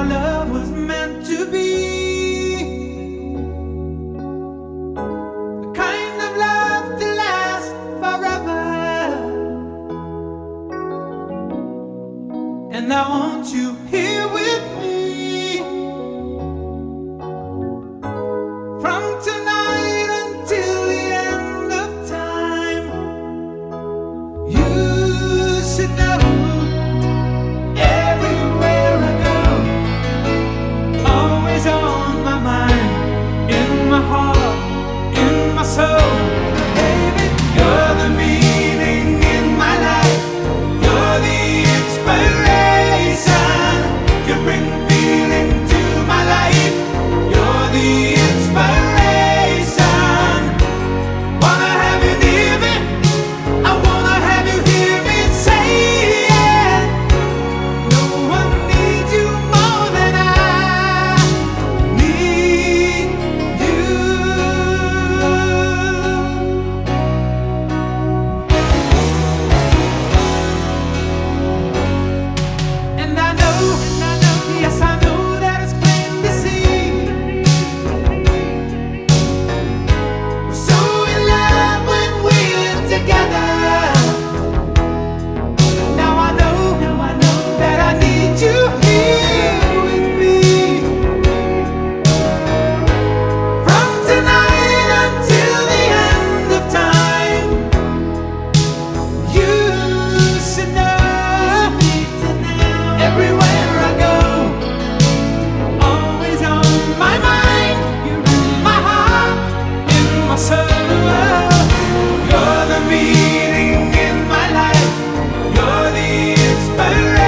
our love was meant to be. The kind of love to last forever. And I want you here with me. You're the meaning in my life. You're the inspiration.